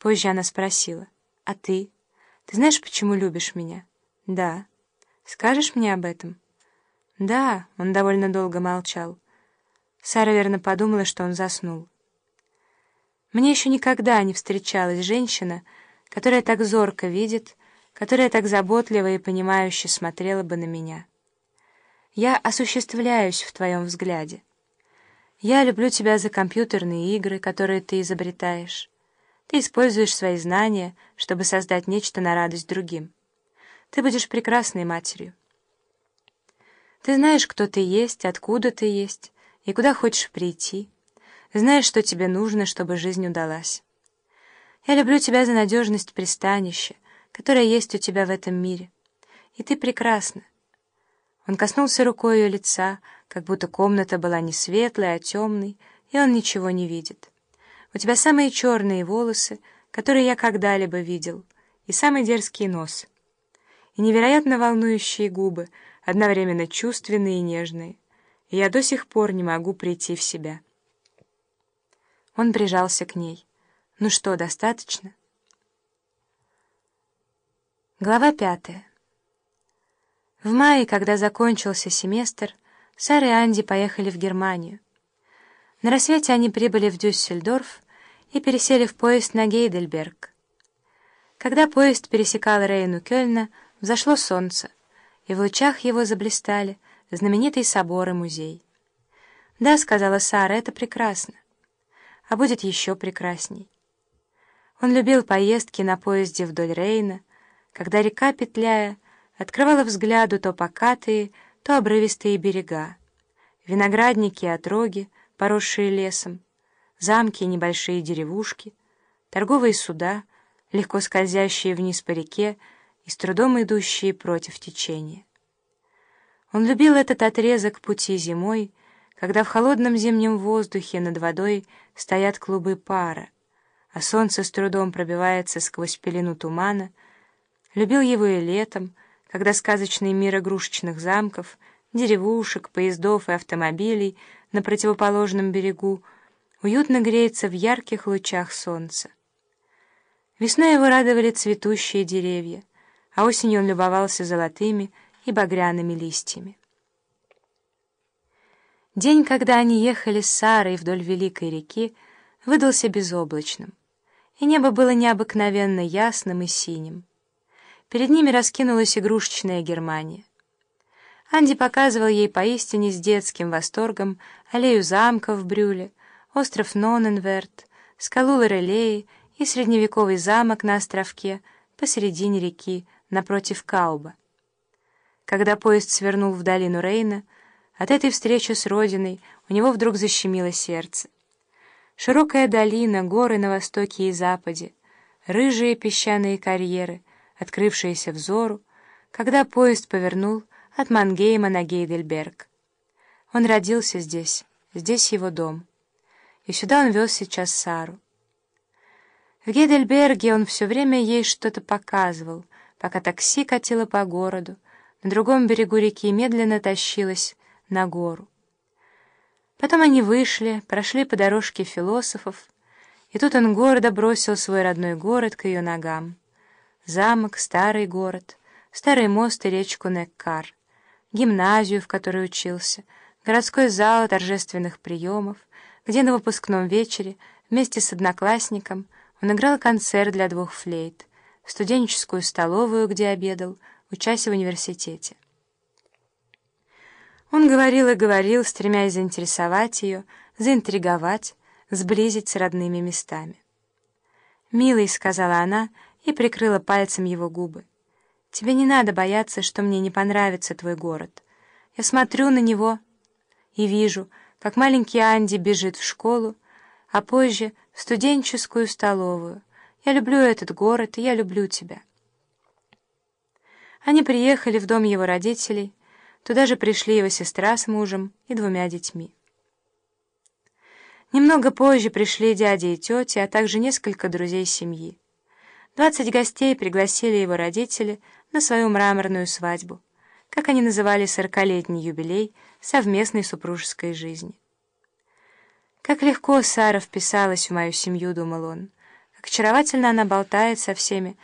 Позже она спросила, «А ты? Ты знаешь, почему любишь меня?» «Да». «Скажешь мне об этом?» «Да», — он довольно долго молчал. Сара верно подумала, что он заснул. Мне еще никогда не встречалась женщина, которая так зорко видит, которая так заботливо и понимающе смотрела бы на меня. Я осуществляюсь в твоем взгляде. Я люблю тебя за компьютерные игры, которые ты изобретаешь. Ты используешь свои знания, чтобы создать нечто на радость другим. Ты будешь прекрасной матерью. Ты знаешь, кто ты есть, откуда ты есть и куда хочешь прийти. Знаешь, что тебе нужно, чтобы жизнь удалась. Я люблю тебя за надежность пристанища, которое есть у тебя в этом мире. И ты прекрасна. Он коснулся рукой ее лица, как будто комната была не светлой, а темной, и он ничего не видит. У тебя самые черные волосы, которые я когда-либо видел, и самый дерзкий нос, и невероятно волнующие губы, одновременно чувственные и нежные, и я до сих пор не могу прийти в себя». Он прижался к ней. «Ну что, достаточно?» Глава пятая. В мае, когда закончился семестр, Сара и Анди поехали в Германию. На рассвете они прибыли в Дюссельдорф и пересели в поезд на Гейдельберг. Когда поезд пересекал Рейну Кёльна, взошло солнце, и в лучах его заблистали знаменитый собор и музей. «Да», — сказала Сара, — «это прекрасно» а будет еще прекрасней. Он любил поездки на поезде вдоль Рейна, когда река, петляя, открывала взгляду то покатые, то обрывистые берега, виноградники и отроги, поросшие лесом, замки и небольшие деревушки, торговые суда, легко скользящие вниз по реке и с трудом идущие против течения. Он любил этот отрезок пути зимой, когда в холодном зимнем воздухе над водой стоят клубы пара, а солнце с трудом пробивается сквозь пелену тумана, любил его и летом, когда сказочный мир игрушечных замков, деревушек, поездов и автомобилей на противоположном берегу уютно греется в ярких лучах солнца. Весной его радовали цветущие деревья, а осенью он любовался золотыми и багряными листьями. День, когда они ехали с Сарой вдоль Великой реки, выдался безоблачным, и небо было необыкновенно ясным и синим. Перед ними раскинулась игрушечная Германия. Анди показывал ей поистине с детским восторгом аллею замков в Брюле, остров Ноненверт, скалу Лорелеи и средневековый замок на островке посередине реки напротив Кауба. Когда поезд свернул в долину Рейна, от этой встречи с родиной у него вдруг защемило сердце. Широкая долина, горы на востоке и западе, рыжие песчаные карьеры, открывшиеся взору, когда поезд повернул от Мангейма на Гейдельберг. Он родился здесь, здесь его дом. И сюда он вез сейчас Сару. В Гейдельберге он все время ей что-то показывал, пока такси катило по городу, на другом берегу реки медленно тащилось на гору. Потом они вышли, прошли по дорожке философов, и тут он гордо бросил свой родной город к ее ногам. Замок, старый город, старый мост и речку Неккар, гимназию, в которой учился, городской зал торжественных приемов, где на выпускном вечере вместе с одноклассником он играл концерт для двух флейт, студенческую столовую, где обедал, учась в университете. Он говорил и говорил, стремясь заинтересовать ее, заинтриговать, сблизить с родными местами. «Милый», — сказала она и прикрыла пальцем его губы, — «тебе не надо бояться, что мне не понравится твой город. Я смотрю на него и вижу, как маленький Анди бежит в школу, а позже в студенческую столовую. Я люблю этот город, и я люблю тебя». Они приехали в дом его родителей, Туда же пришли его сестра с мужем и двумя детьми. Немного позже пришли дяди и тети, а также несколько друзей семьи. Двадцать гостей пригласили его родители на свою мраморную свадьбу, как они называли сорокалетний юбилей совместной супружеской жизни. «Как легко Сара вписалась в мою семью», — думал он, Как очаровательно она болтает со всеми,